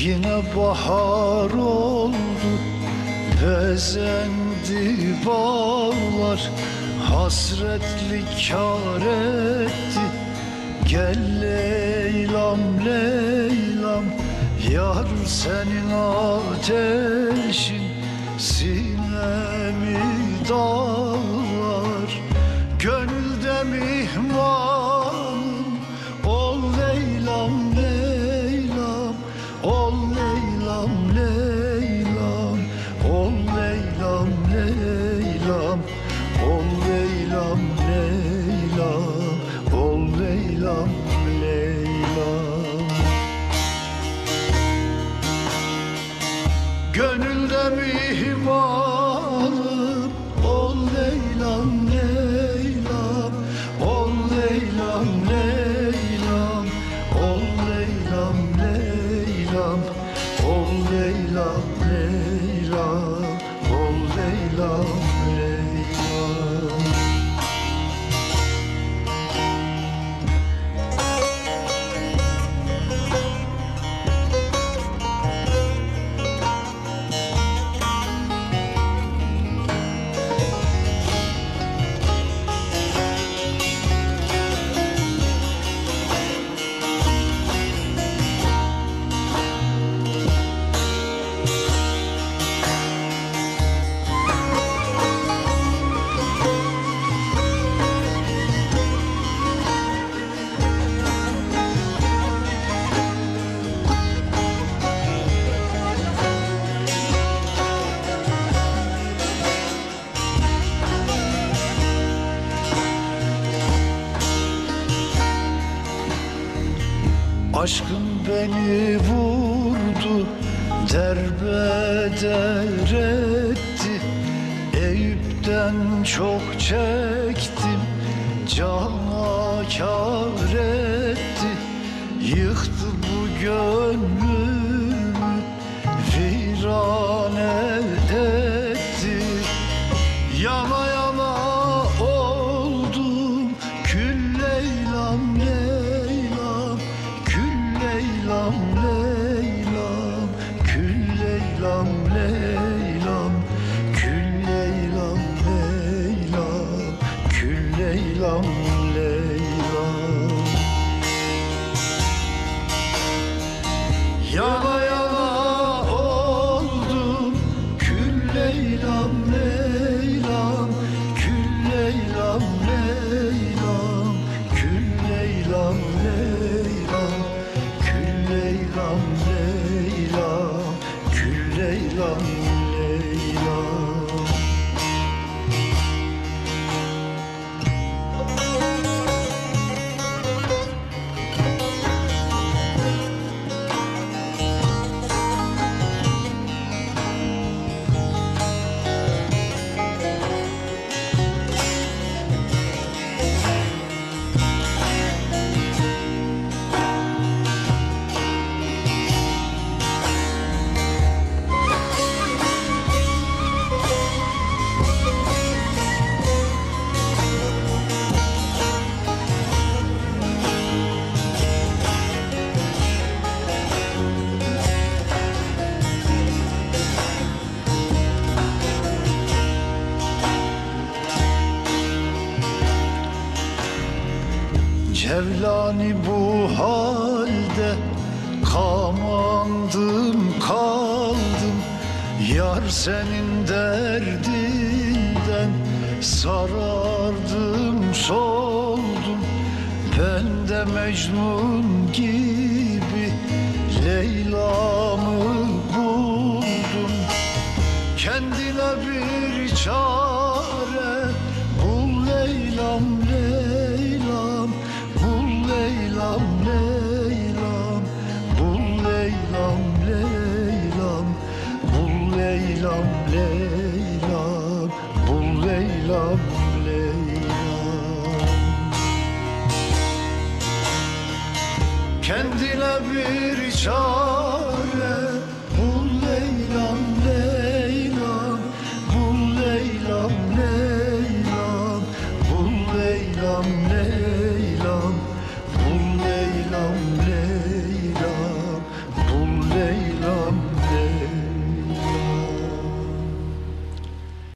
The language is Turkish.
Yine bahar oldu Bezendi bağlar. Hasretlik kar etti Gel Leylam Leylam. Yar senin ateşin Sinemi dağlar Leylam Aşkın beni vurdu Derbeder etti Eyüp'ten çok çektim Cana kar etti. Yıktı bu gönlümü Virane etti. Yana Cevlani bu halde Kamandım kaldım. Yar senin derdinden Sarardım soldum. Ben de Mecnun gibi Leyla'mı buldum. Kendine bir çare Leylam Leylam Bul Leylam Leylam. Kendine bir çare